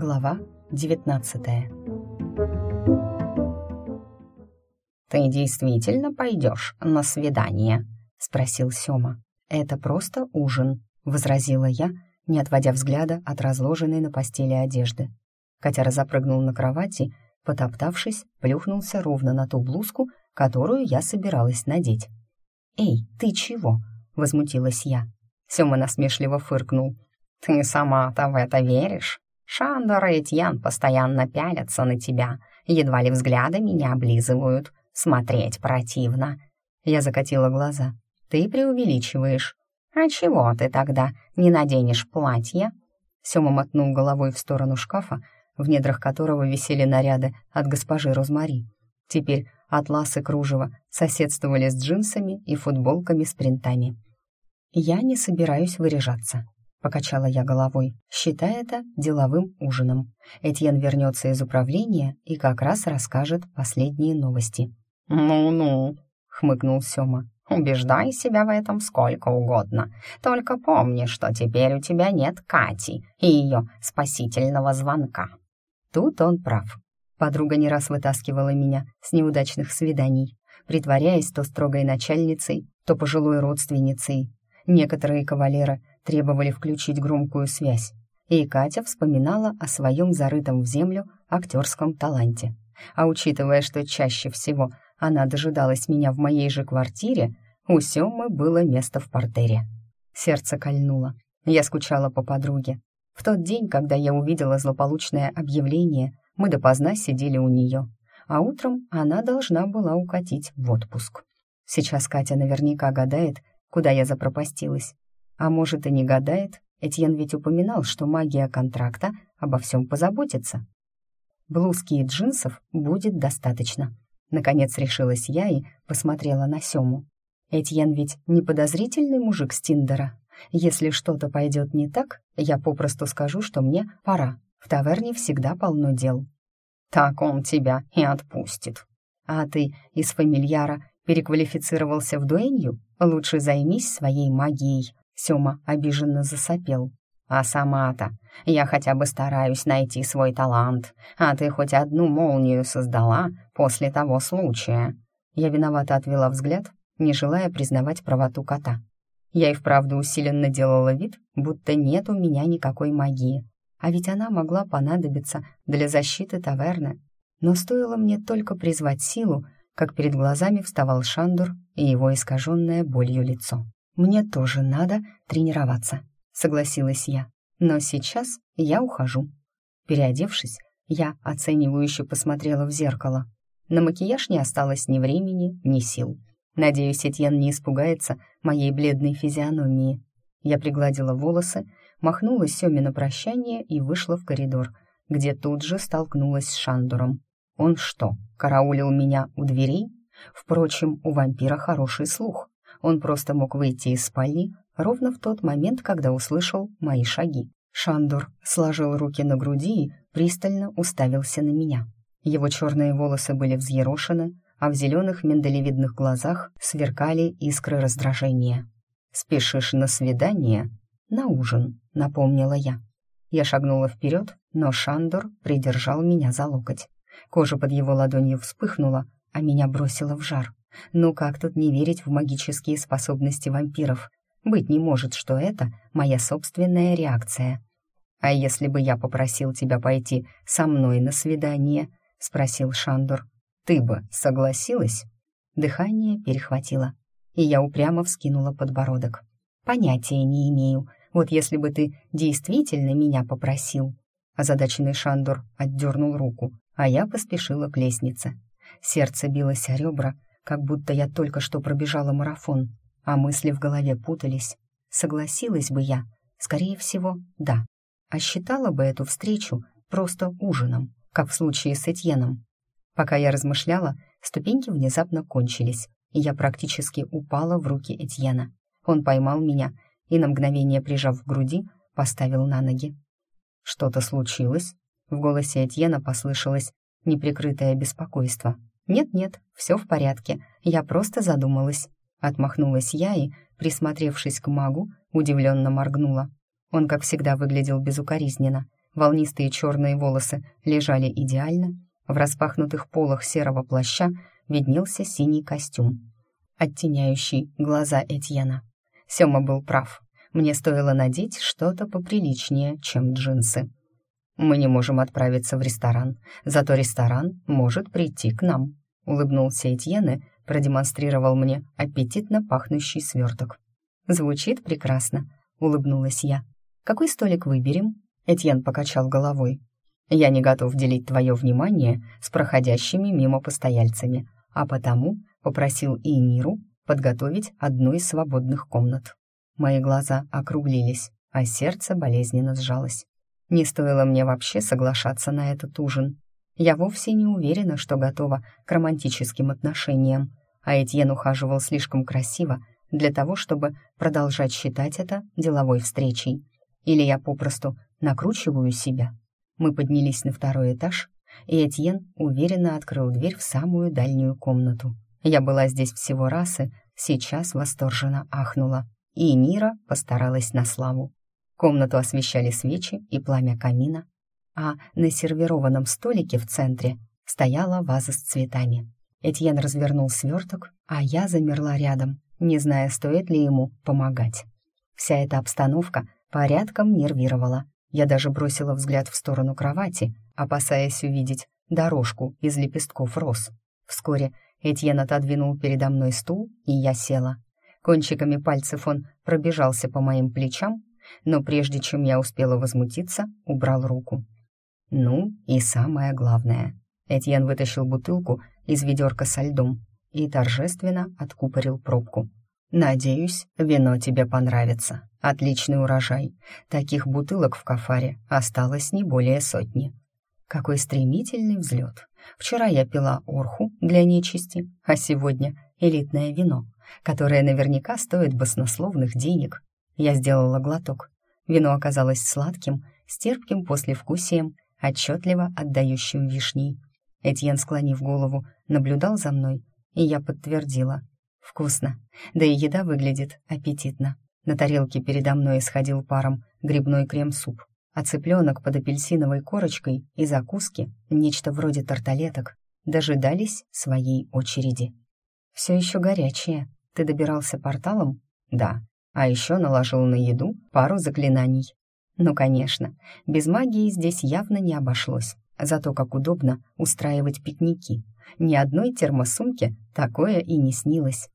Глава 19 «Ты действительно пойдешь на свидание?» — спросил Сёма. «Это просто ужин», — возразила я, не отводя взгляда от разложенной на постели одежды. Котяра запрыгнул на кровати, потоптавшись, плюхнулся ровно на ту блузку, которую я собиралась надеть. «Эй, ты чего?» — возмутилась я. Сёма насмешливо фыркнул. «Ты сама-то в это веришь? Шандор и Этьян постоянно пялятся на тебя, едва ли взглядами не облизывают. Смотреть противно». Я закатила глаза. «Ты преувеличиваешь». «А чего ты тогда не наденешь платье?» Сёма мотнул головой в сторону шкафа, в недрах которого висели наряды от госпожи Розмари. Теперь атлас и кружево соседствовали с джинсами и футболками с принтами. «Я не собираюсь выряжаться», — покачала я головой, считая это деловым ужином. Этьен вернется из управления и как раз расскажет последние новости. «Ну-ну», — хмыкнул Сёма, — «убеждай себя в этом сколько угодно. Только помни, что теперь у тебя нет Кати и ее спасительного звонка». Тут он прав. Подруга не раз вытаскивала меня с неудачных свиданий, притворяясь то строгой начальницей, то пожилой родственницей. Некоторые кавалеры требовали включить громкую связь, и Катя вспоминала о своем зарытом в землю актерском таланте. А учитывая, что чаще всего она дожидалась меня в моей же квартире, у Сёмы было место в портере. Сердце кольнуло. Я скучала по подруге. В тот день, когда я увидела злополучное объявление, мы допоздна сидели у нее, а утром она должна была укатить в отпуск. Сейчас Катя наверняка гадает, куда я запропастилась. А может, и не гадает, Этьен ведь упоминал, что магия контракта обо всем позаботится. Блузки и джинсов будет достаточно. Наконец решилась я и посмотрела на Сему. Этьен ведь не подозрительный мужик с Тиндера. Если что-то пойдет не так, я попросту скажу, что мне пора. В таверне всегда полно дел. Так он тебя и отпустит. А ты из фамильяра переквалифицировался в дуэнью? Лучше займись своей магией. Сёма обиженно засопел. А сама-то я хотя бы стараюсь найти свой талант, а ты хоть одну молнию создала после того случая. Я виновато отвела взгляд, не желая признавать правоту кота. Я и вправду усиленно делала вид, будто нет у меня никакой магии. А ведь она могла понадобиться для защиты таверны. Но стоило мне только призвать силу, как перед глазами вставал Шандур и его искаженное болью лицо. «Мне тоже надо тренироваться», — согласилась я. «Но сейчас я ухожу». Переодевшись, я оценивающе посмотрела в зеркало. На макияж не осталось ни времени, ни сил. Надеюсь, Этьен не испугается моей бледной физиономии. Я пригладила волосы, махнула Сёме на прощание и вышла в коридор, где тут же столкнулась с Шандуром. Он что, караулил меня у дверей? Впрочем, у вампира хороший слух. Он просто мог выйти из спальни ровно в тот момент, когда услышал мои шаги. Шандур сложил руки на груди и пристально уставился на меня. Его черные волосы были взъерошены, а в зеленых миндалевидных глазах сверкали искры раздражения. «Спешишь на свидание?» «На ужин», — напомнила я. Я шагнула вперед, но Шандор придержал меня за локоть. Кожа под его ладонью вспыхнула, а меня бросило в жар. Ну как тут не верить в магические способности вампиров? Быть не может, что это моя собственная реакция. «А если бы я попросил тебя пойти со мной на свидание?» — спросил Шандор. Ты бы согласилась?» Дыхание перехватило, и я упрямо вскинула подбородок. «Понятия не имею. Вот если бы ты действительно меня попросил...» Озадаченный Шандор отдернул руку, а я поспешила к лестнице. Сердце билось о ребра, как будто я только что пробежала марафон, а мысли в голове путались. Согласилась бы я? Скорее всего, да. А считала бы эту встречу просто ужином, как в случае с Этьеном. Пока я размышляла, ступеньки внезапно кончились, и я практически упала в руки Этьена. Он поймал меня и, на мгновение прижав к груди, поставил на ноги. «Что-то случилось?» В голосе Этьена послышалось неприкрытое беспокойство. «Нет-нет, все в порядке, я просто задумалась». Отмахнулась я и, присмотревшись к магу, удивленно моргнула. Он, как всегда, выглядел безукоризненно. Волнистые черные волосы лежали идеально, в распахнутых полах серого плаща виднелся синий костюм, оттеняющий глаза Этьена. Сёма был прав. Мне стоило надеть что-то поприличнее, чем джинсы. Мы не можем отправиться в ресторан, зато ресторан может прийти к нам», — улыбнулся Этьен и продемонстрировал мне аппетитно пахнущий сверток. «Звучит прекрасно», — улыбнулась я. «Какой столик выберем?» Этьен покачал головой. «Я не готов делить твое внимание с проходящими мимо постояльцами, а потому попросил Иниру подготовить одну из свободных комнат». Мои глаза округлились, а сердце болезненно сжалось. Не стоило мне вообще соглашаться на этот ужин. Я вовсе не уверена, что готова к романтическим отношениям, а Этьен ухаживал слишком красиво для того, чтобы продолжать считать это деловой встречей. Или я попросту накручиваю себя. Мы поднялись на второй этаж, и Этьен уверенно открыл дверь в самую дальнюю комнату. Я была здесь всего раз и сейчас восторженно ахнула. И Нира постаралась на славу. Комнату освещали свечи и пламя камина, а на сервированном столике в центре стояла ваза с цветами. Этьен развернул сверток, а я замерла рядом, не зная, стоит ли ему помогать. Вся эта обстановка порядком нервировала. Я даже бросила взгляд в сторону кровати, опасаясь увидеть дорожку из лепестков роз. Вскоре Этьен отодвинул передо мной стул, и я села. Кончиками пальцев он пробежался по моим плечам, но прежде чем я успела возмутиться, убрал руку. Ну и самое главное. Этьен вытащил бутылку из ведерка со льдом и торжественно откупорил пробку. «Надеюсь, вино тебе понравится. Отличный урожай. Таких бутылок в кафаре осталось не более сотни. Какой стремительный взлет. Вчера я пила орху для нечисти, а сегодня элитное вино, которое наверняка стоит баснословных денег. Я сделала глоток. Вино оказалось сладким, с терпким послевкусием, отчетливо отдающим вишней. Этьен, склонив голову, наблюдал за мной, и я подтвердила. Вкусно, да и еда выглядит аппетитно. На тарелке передо мной исходил паром грибной крем-суп, а цыпленок под апельсиновой корочкой и закуски, нечто вроде тарталеток, дожидались своей очереди. «Все еще горячее. Ты добирался порталом?» «Да», а еще наложил на еду пару заклинаний. Ну, конечно, без магии здесь явно не обошлось. Зато как удобно устраивать пикники. Ни одной термосумки такое и не снилось.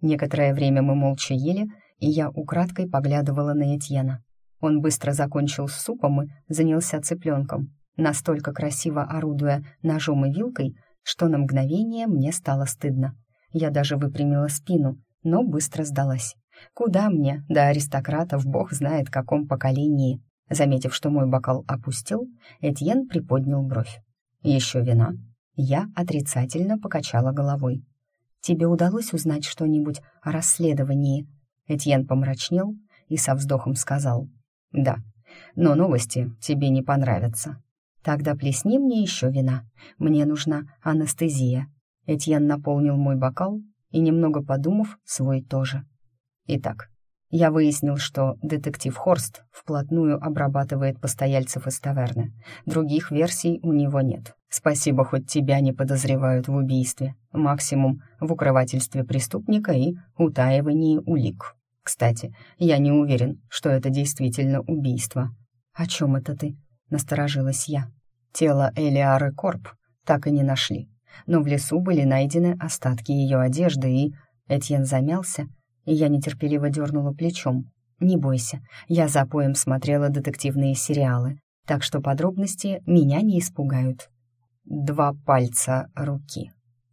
Некоторое время мы молча ели, и я украдкой поглядывала на Этьена. Он быстро закончил с супом и занялся цыпленком, настолько красиво орудуя ножом и вилкой, что на мгновение мне стало стыдно. Я даже выпрямила спину, но быстро сдалась. Куда мне, до аристократов, бог знает каком поколении. Заметив, что мой бокал опустил, Этьен приподнял бровь. «Еще вина?» Я отрицательно покачала головой. «Тебе удалось узнать что-нибудь о расследовании?» Этьен помрачнел и со вздохом сказал. «Да, но новости тебе не понравятся. Тогда плесни мне еще вина. Мне нужна анестезия». Этьен наполнил мой бокал и, немного подумав, свой тоже. Итак, я выяснил, что детектив Хорст вплотную обрабатывает постояльцев из таверны. Других версий у него нет. Спасибо, хоть тебя не подозревают в убийстве. Максимум в укрывательстве преступника и утаивании улик. Кстати, я не уверен, что это действительно убийство. «О чем это ты?» — насторожилась я. Тело Элиары Корп так и не нашли. Но в лесу были найдены остатки ее одежды, и... Этьен замялся, я нетерпеливо дернула плечом. «Не бойся, я за поем смотрела детективные сериалы, так что подробности меня не испугают». Два пальца руки.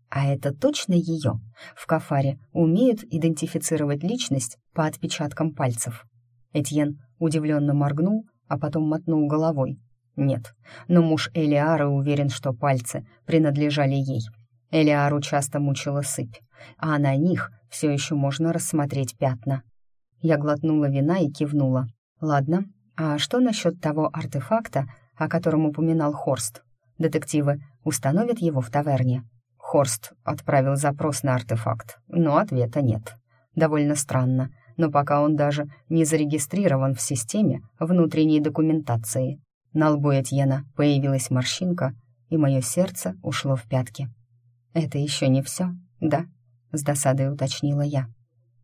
А это точно ее? В кафаре умеют идентифицировать личность по отпечаткам пальцев. Этьен удивленно моргнул, а потом мотнул головой. Нет, но муж Элиары уверен, что пальцы принадлежали ей. Элиару часто мучила сыпь, а на них все еще можно рассмотреть пятна. Я глотнула вина и кивнула. «Ладно, а что насчет того артефакта, о котором упоминал Хорст? Детективы установят его в таверне?» Хорст отправил запрос на артефакт, но ответа нет. Довольно странно, но пока он даже не зарегистрирован в системе внутренней документации. На лбу Этьена появилась морщинка, и мое сердце ушло в пятки. «Это еще не все, да?» — с досадой уточнила я.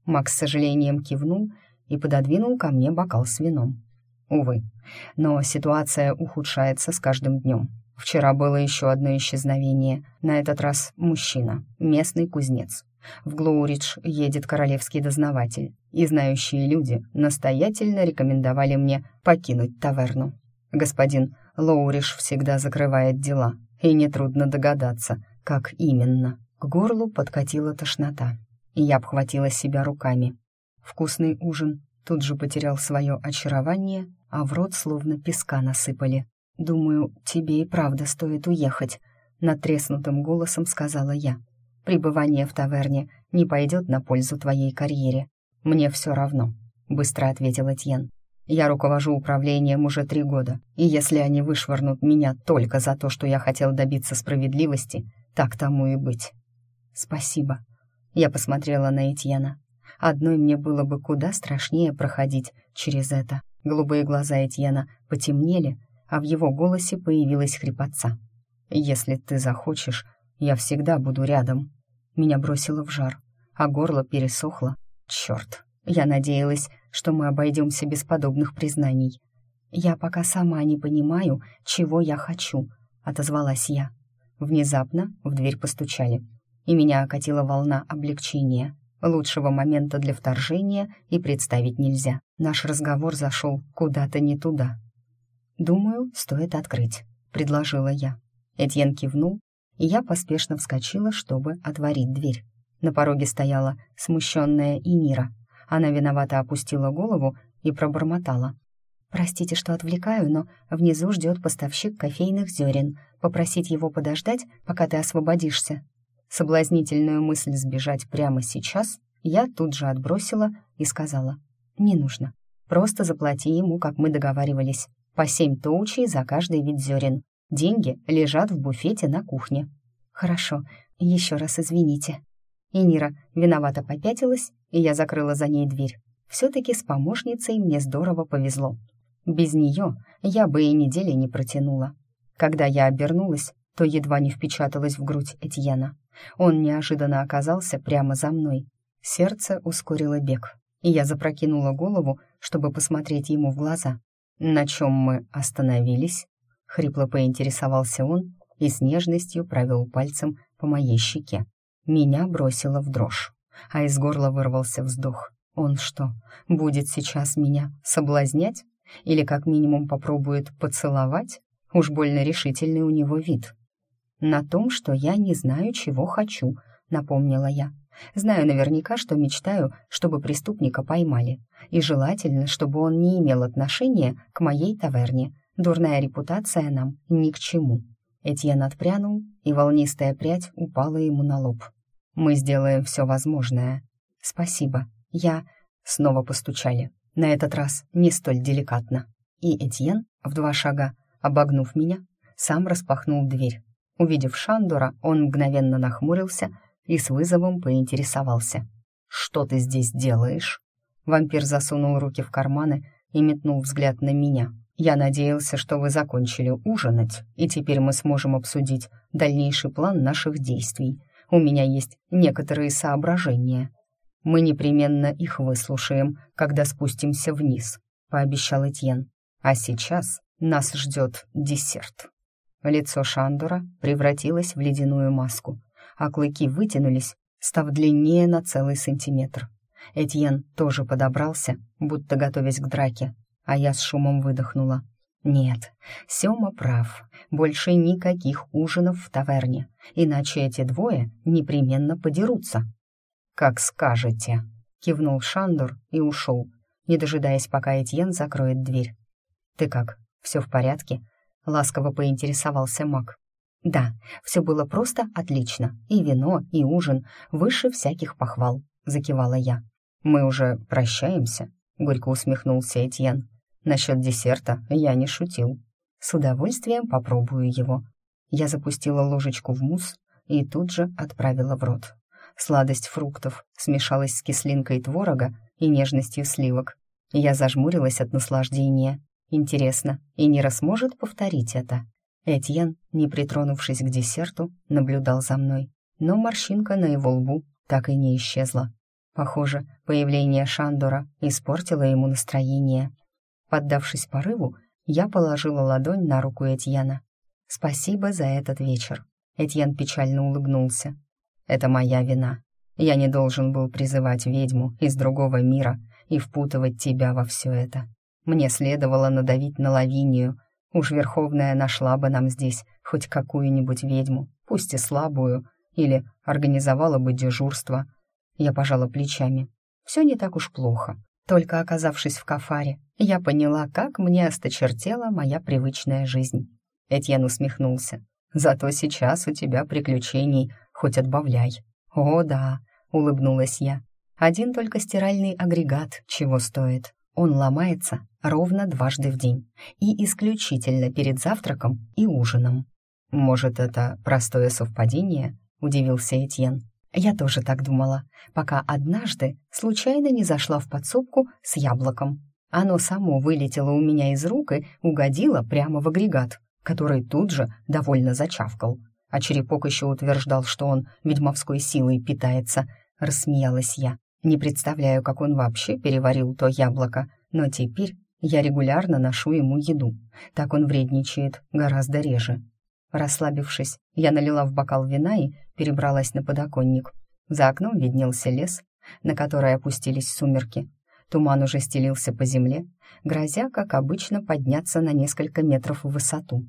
Макс с сожалением кивнул и пододвинул ко мне бокал с вином. Увы, но ситуация ухудшается с каждым днем. Вчера было еще одно исчезновение, на этот раз мужчина, местный кузнец. В Глоуридж едет королевский дознаватель, и знающие люди настоятельно рекомендовали мне покинуть таверну. Господин Лоуриш всегда закрывает дела, и нетрудно догадаться, как именно. К горлу подкатила тошнота, и я обхватила себя руками. Вкусный ужин тут же потерял свое очарование, а в рот словно песка насыпали. «Думаю, тебе и правда стоит уехать», — натреснутым голосом сказала я. «Пребывание в таверне не пойдет на пользу твоей карьере. Мне все равно», — быстро ответил Этьен. Я руковожу управлением уже три года, и если они вышвырнут меня только за то, что я хотел добиться справедливости, так тому и быть. Спасибо. Я посмотрела на Этьена. Одной мне было бы куда страшнее проходить через это. Голубые глаза Этьена потемнели, а в его голосе появилась хрипотца. «Если ты захочешь, я всегда буду рядом». Меня бросило в жар, а горло пересохло. Черт, я надеялась, что мы обойдемся без подобных признаний. «Я пока сама не понимаю, чего я хочу», — отозвалась я. Внезапно в дверь постучали, и меня окатила волна облегчения. Лучшего момента для вторжения и представить нельзя. Наш разговор зашел куда-то не туда. «Думаю, стоит открыть», — предложила я. Этьен кивнул, и я поспешно вскочила, чтобы отворить дверь. На пороге стояла смущенная Инира — она виновато опустила голову и пробормотала. «Простите, что отвлекаю, но внизу ждет поставщик кофейных зерен. Попросить его подождать, пока ты освободишься». Соблазнительную мысль сбежать прямо сейчас я тут же отбросила и сказала. «Не нужно. Просто заплати ему, как мы договаривались. По семь тоучей за каждый вид зерен. Деньги лежат в буфете на кухне». «Хорошо. Еще раз извините». И Нира виновато попятилась, и я закрыла за ней дверь. Все-таки с помощницей мне здорово повезло. Без нее я бы и недели не протянула. Когда я обернулась, то едва не впечаталась в грудь Этьена. Он неожиданно оказался прямо за мной. Сердце ускорило бег, и я запрокинула голову, чтобы посмотреть ему в глаза. «На чем мы остановились?» — хрипло поинтересовался он и с нежностью провел пальцем по моей щеке. Меня бросило в дрожь, а из горла вырвался вздох. Он что, будет сейчас меня соблазнять? Или как минимум попробует поцеловать? Уж больно решительный у него вид. На том, что я не знаю, чего хочу, напомнила я. Знаю наверняка, что мечтаю, чтобы преступника поймали. И желательно, чтобы он не имел отношения к моей таверне. Дурная репутация нам ни к чему. Этьен отпрянул, и волнистая прядь упала ему на лоб. «Мы сделаем все возможное». «Спасибо. Я...» Снова постучали. На этот раз не столь деликатно. И Этьен, в два шага, обогнув меня, сам распахнул дверь. Увидев Шандора, он мгновенно нахмурился и с вызовом поинтересовался. «Что ты здесь делаешь?» Вампир засунул руки в карманы и метнул взгляд на меня. Я надеялся, что вы закончили ужинать, и теперь мы сможем обсудить дальнейший план наших действий. У меня есть некоторые соображения. Мы непременно их выслушаем, когда спустимся вниз», — пообещал Этьен. «А сейчас нас ждет десерт». Лицо Шандора превратилось в ледяную маску, а клыки вытянулись, став длиннее на целый сантиметр. Этьен тоже подобрался, будто готовясь к драке, а я с шумом выдохнула. Нет, Сёма прав. Больше никаких ужинов в таверне, иначе эти двое непременно подерутся. «Как скажете», — кивнул Шандор и ушел, не дожидаясь, пока Этьен закроет дверь. «Ты как, все в порядке?» — ласково поинтересовался маг. «Да, все было просто отлично. И вино, и ужин, выше всяких похвал», — закивала я. «Мы уже прощаемся?» — горько усмехнулся Этьен. Насчет десерта я не шутил. С удовольствием попробую его. Я запустила ложечку в мусс и тут же отправила в рот. Сладость фруктов смешалась с кислинкой творога и нежностью сливок. Я зажмурилась от наслаждения Интересно, и Нира сможет повторить это? Этьен, не притронувшись к десерту, наблюдал за мной, но морщинка на его лбу так и не исчезла. Похоже, появление Шандора испортило ему настроение. Поддавшись порыву, я положила ладонь на руку Этьена. «Спасибо за этот вечер». Этьен печально улыбнулся. «Это моя вина. Я не должен был призывать ведьму из другого мира и впутывать тебя во все это. Мне следовало надавить на Лавинию. Уж Верховная нашла бы нам здесь хоть какую-нибудь ведьму, пусть и слабую, или организовала бы дежурство. Я пожала плечами. Все не так уж плохо. Только оказавшись в кафаре, я поняла, как мне осточертела моя привычная жизнь. Этьен усмехнулся. «Зато сейчас у тебя приключений хоть отбавляй». «О, да», — улыбнулась я. «Один только стиральный агрегат чего стоит. Он ломается ровно дважды в день и исключительно перед завтраком и ужином». «Может, это простое совпадение?» — удивился Этьен. Я тоже так думала, пока однажды случайно не зашла в подсобку с яблоком. Оно само вылетело у меня из рук и угодило прямо в агрегат, который тут же довольно зачавкал. А черепок еще утверждал, что он ведьмовской силой питается. Рассмеялась я. Не представляю, как он вообще переварил то яблоко, но теперь я регулярно ношу ему еду. Так он вредничает гораздо реже. Расслабившись, я налила в бокал вина и перебралась на подоконник. За окном виднелся лес, на который опустились сумерки. Туман уже стелился по земле, грозя, как обычно, подняться на несколько метров в высоту.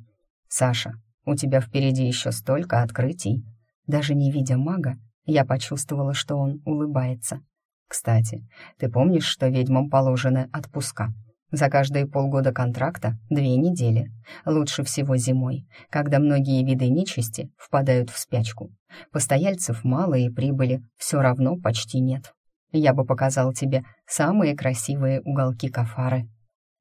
«Саша, у тебя впереди еще столько открытий». Даже не видя мага, я почувствовала, что он улыбается. «Кстати, ты помнишь, что ведьмам положены отпуска?» За каждые полгода контракта две недели. Лучше всего зимой, когда многие виды нечисти впадают в спячку. Постояльцев мало и прибыли все равно почти нет. Я бы показал тебе самые красивые уголки Кафары.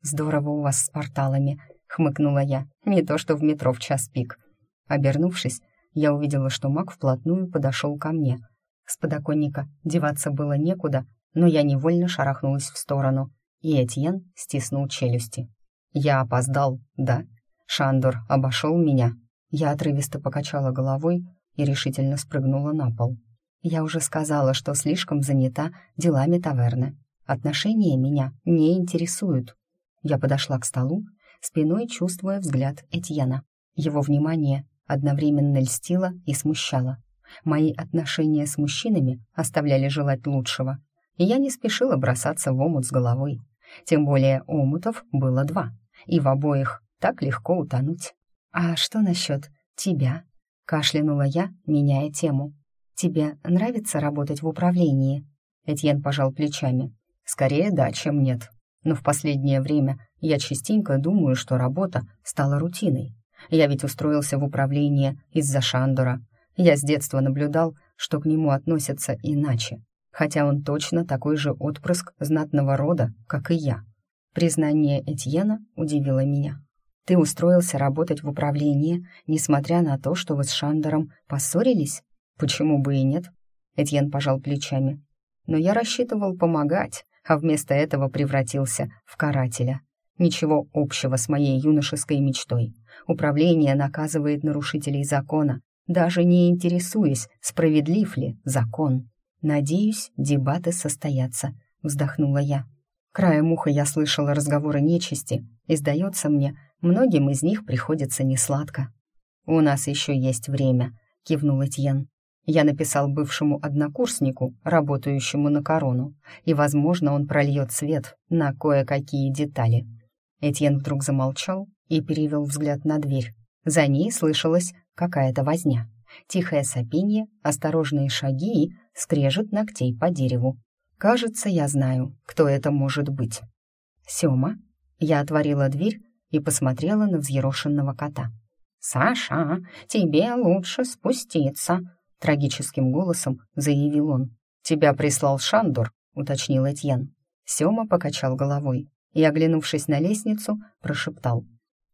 «Здорово у вас с порталами», — хмыкнула я, не то что в метро в час пик. Обернувшись, я увидела, что маг вплотную подошел ко мне. С подоконника деваться было некуда, но я невольно шарахнулась в сторону — и Этьен стиснул челюсти. «Я опоздал, да? Шандор обошел меня?» Я отрывисто покачала головой и решительно спрыгнула на пол. «Я уже сказала, что слишком занята делами таверны. Отношения меня не интересуют». Я подошла к столу, спиной чувствуя взгляд Этьена. Его внимание одновременно льстило и смущало. Мои отношения с мужчинами оставляли желать лучшего, и я не спешила бросаться в омут с головой. Тем более омутов было два, и в обоих так легко утонуть. «А что насчет тебя?» — кашлянула я, меняя тему. «Тебе нравится работать в управлении?» Этьен пожал плечами. «Скорее да, чем нет. Но в последнее время я частенько думаю, что работа стала рутиной. Я ведь устроился в управление из-за Шандора. Я с детства наблюдал, что к нему относятся иначе хотя он точно такой же отпрыск знатного рода, как и я. Признание Этьена удивило меня. «Ты устроился работать в управлении, несмотря на то, что вы с Шандером поссорились? Почему бы и нет?» Этьен пожал плечами. «Но я рассчитывал помогать, а вместо этого превратился в карателя. Ничего общего с моей юношеской мечтой. Управление наказывает нарушителей закона, даже не интересуясь, справедлив ли закон». «Надеюсь, дебаты состоятся», — вздохнула я. Краем уха я слышала разговоры нечисти, и, сдается мне, многим из них приходится несладко. «У нас еще есть время», — кивнул Этьен. «Я написал бывшему однокурснику, работающему на корону, и, возможно, он прольет свет на кое-какие детали». Этьен вдруг замолчал и перевел взгляд на дверь. За ней слышалась какая-то возня. Тихое сопенье, осторожные шаги и скрежет ногтей по дереву. Кажется, я знаю, кто это может быть. Сёма. Я отворила дверь и посмотрела на взъерошенного кота. «Саша, тебе лучше спуститься», — трагическим голосом заявил он. «Тебя прислал Шандор», — уточнил Этьен. Сёма покачал головой и, оглянувшись на лестницу, прошептал.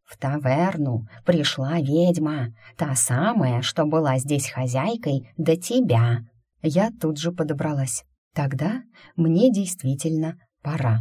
«В таверну пришла ведьма, та самая, что была здесь хозяйкой до тебя. Я тут же подобралась. Тогда мне действительно пора.